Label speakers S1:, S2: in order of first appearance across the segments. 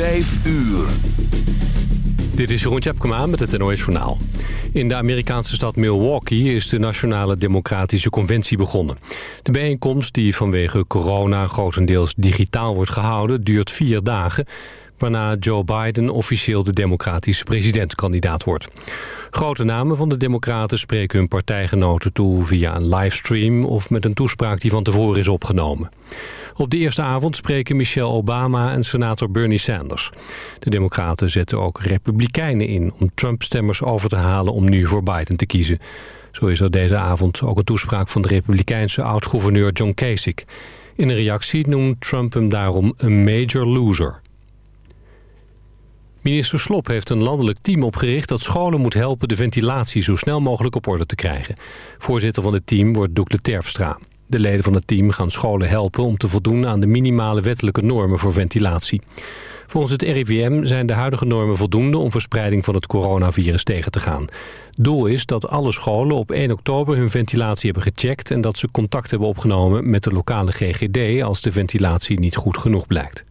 S1: Vijf uur.
S2: Dit is Jeroen Tjepkema met het NOS. In de Amerikaanse stad Milwaukee is de Nationale Democratische Conventie begonnen. De bijeenkomst, die vanwege corona grotendeels digitaal wordt gehouden... duurt vier dagen, waarna Joe Biden officieel de democratische presidentskandidaat wordt. Grote namen van de democraten spreken hun partijgenoten toe via een livestream... of met een toespraak die van tevoren is opgenomen. Op de eerste avond spreken Michelle Obama en senator Bernie Sanders. De democraten zetten ook republikeinen in om Trump-stemmers over te halen om nu voor Biden te kiezen. Zo is er deze avond ook een toespraak van de republikeinse oud-gouverneur John Kasich. In een reactie noemt Trump hem daarom een major loser. Minister Slop heeft een landelijk team opgericht dat scholen moet helpen de ventilatie zo snel mogelijk op orde te krijgen. Voorzitter van het team wordt Doekle Terpstra. De leden van het team gaan scholen helpen om te voldoen aan de minimale wettelijke normen voor ventilatie. Volgens het RIVM zijn de huidige normen voldoende om verspreiding van het coronavirus tegen te gaan. Doel is dat alle scholen op 1 oktober hun ventilatie hebben gecheckt... en dat ze contact hebben opgenomen met de lokale GGD als de ventilatie niet goed genoeg blijkt.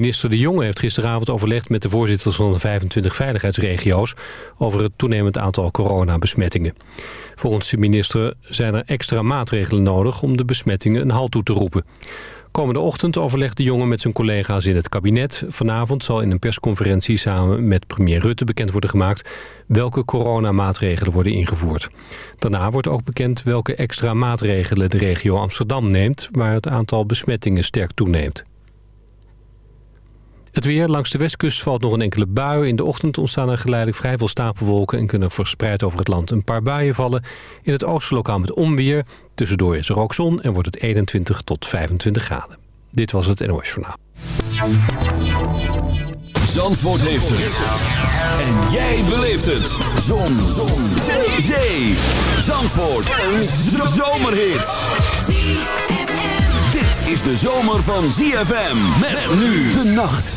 S2: Minister De Jonge heeft gisteravond overlegd met de voorzitters van de 25 veiligheidsregio's over het toenemend aantal coronabesmettingen. Volgens de minister zijn er extra maatregelen nodig om de besmettingen een halt toe te roepen. Komende ochtend overlegt De Jonge met zijn collega's in het kabinet. Vanavond zal in een persconferentie samen met premier Rutte bekend worden gemaakt welke coronamaatregelen worden ingevoerd. Daarna wordt ook bekend welke extra maatregelen de regio Amsterdam neemt, waar het aantal besmettingen sterk toeneemt. Het weer langs de westkust valt nog een enkele bui. In de ochtend ontstaan er geleidelijk vrij veel stapelwolken... en kunnen verspreid over het land een paar buien vallen. In het oosten lokaal met onweer. Tussendoor is er ook zon en wordt het 21 tot 25 graden. Dit was het NOS Journaal.
S1: Zandvoort heeft het. En jij beleeft het. Zon. zon. Zee. Zee. Zandvoort. Een zomerhit is de zomer van ZFM. Met nu de nacht.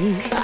S3: mind.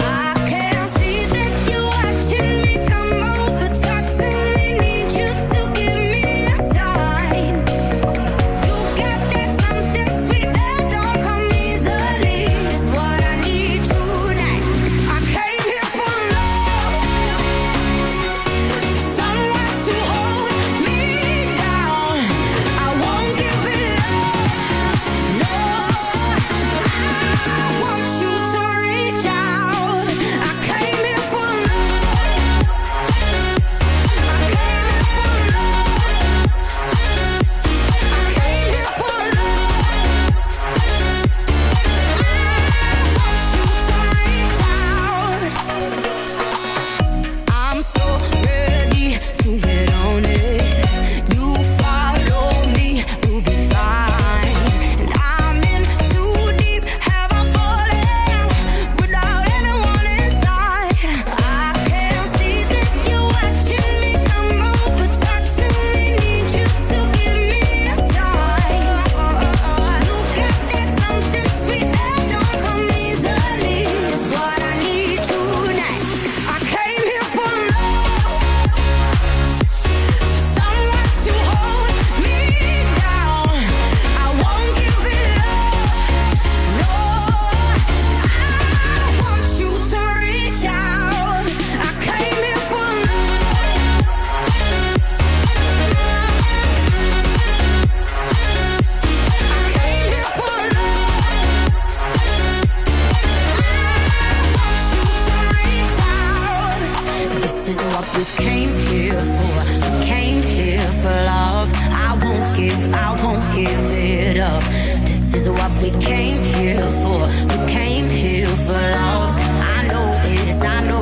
S3: This is what we came here for. We came here for love. I know it is, I
S1: know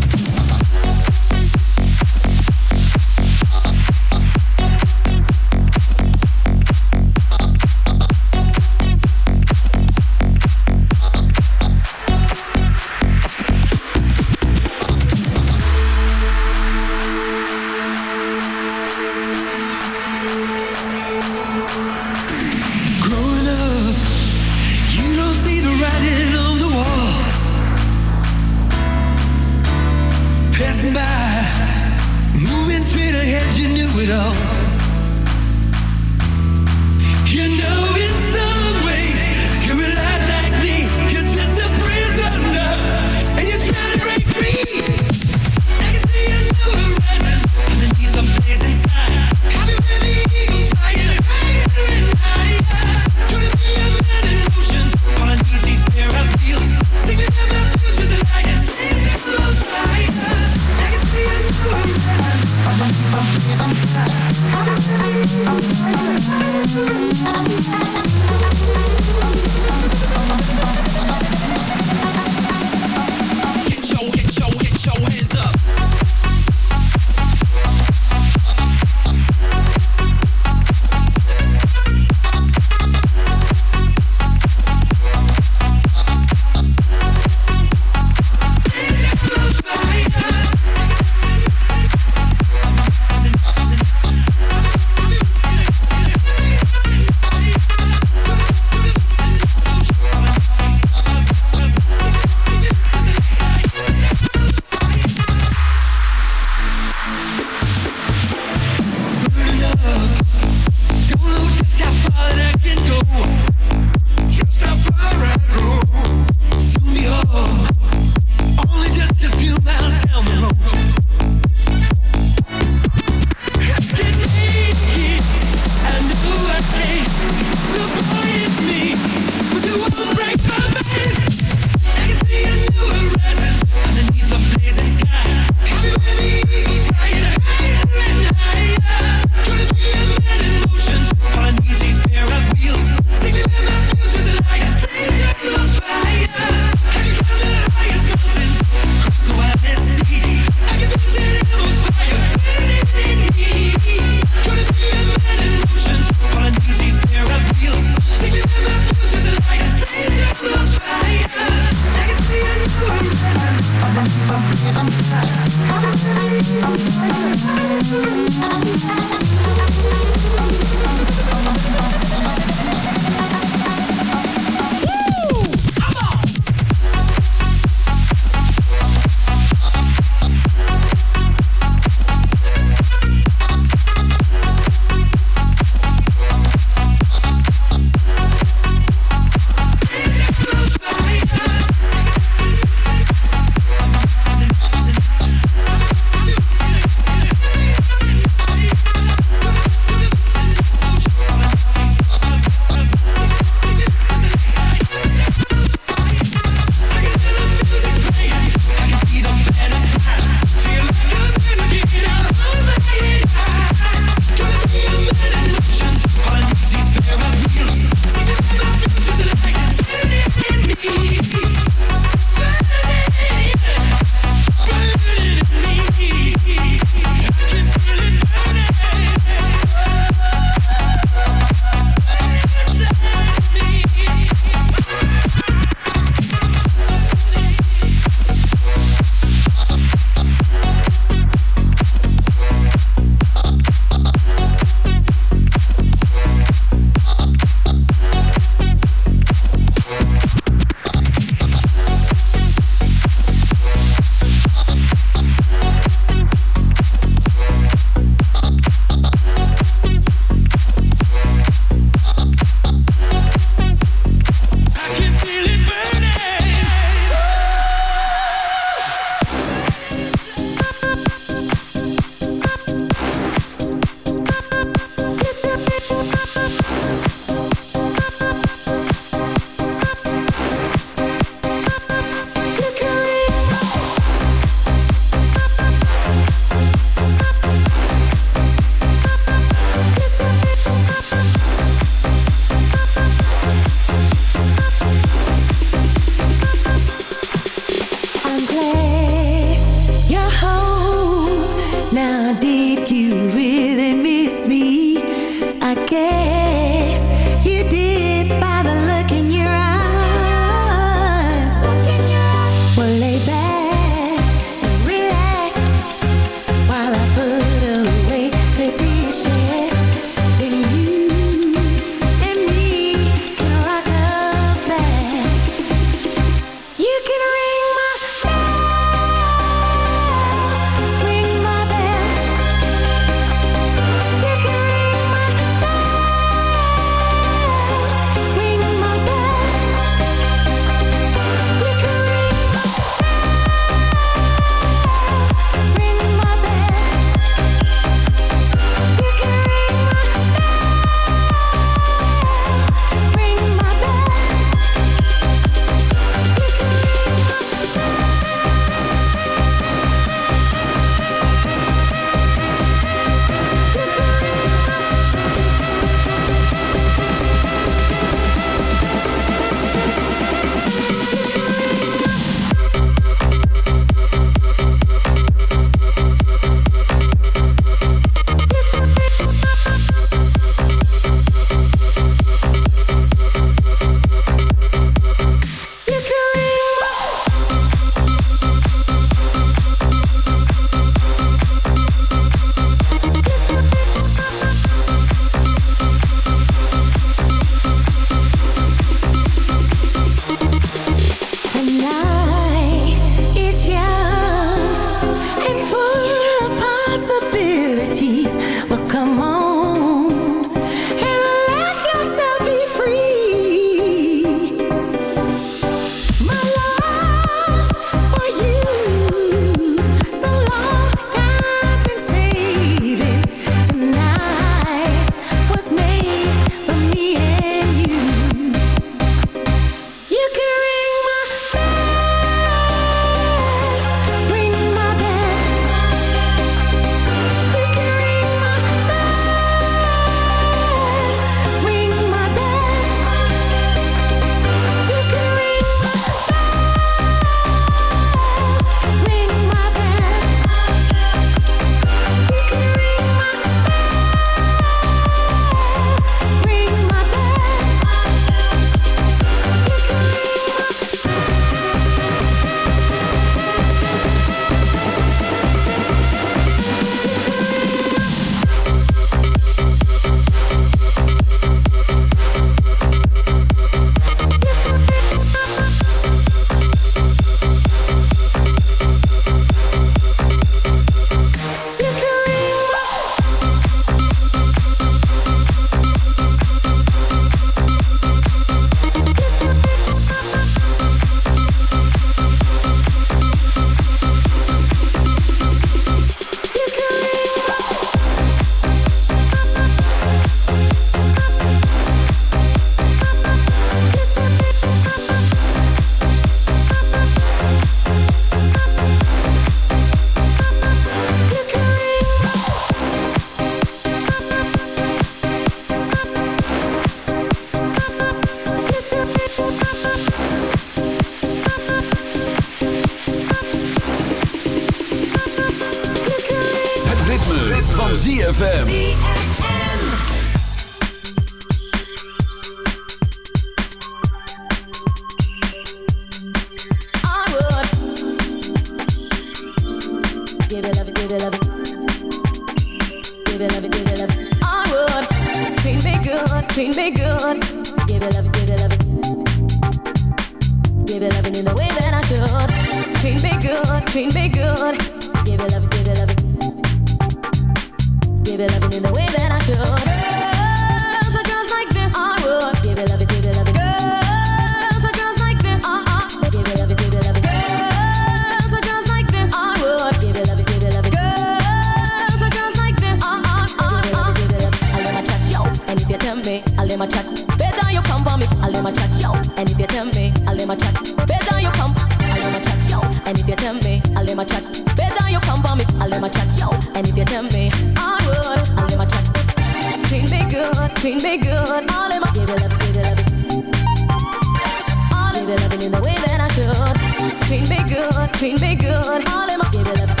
S4: treat big, good, treat big, good. All my give.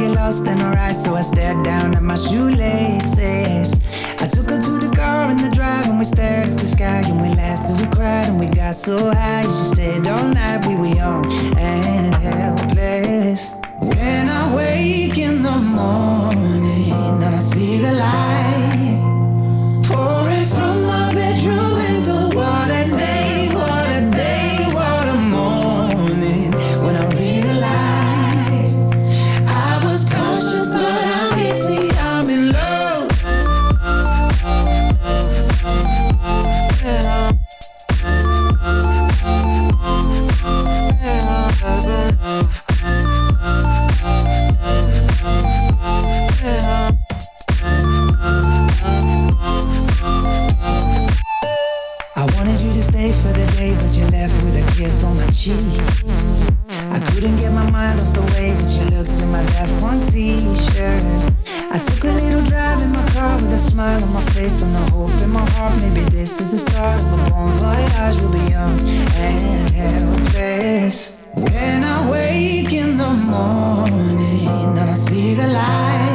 S5: get lost and
S6: alright So I
S7: stared down at my shoelaces. I took her to the car in the drive And we stared at the sky And we laughed and we cried And we got so high. She stayed all night We were young and helpless. When I wake in the morning And I see the light smile on my face and the hope in my heart. Maybe this is the start of a bon voyage. We'll be young and helpless. When I wake in the morning and I see the light.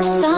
S8: Some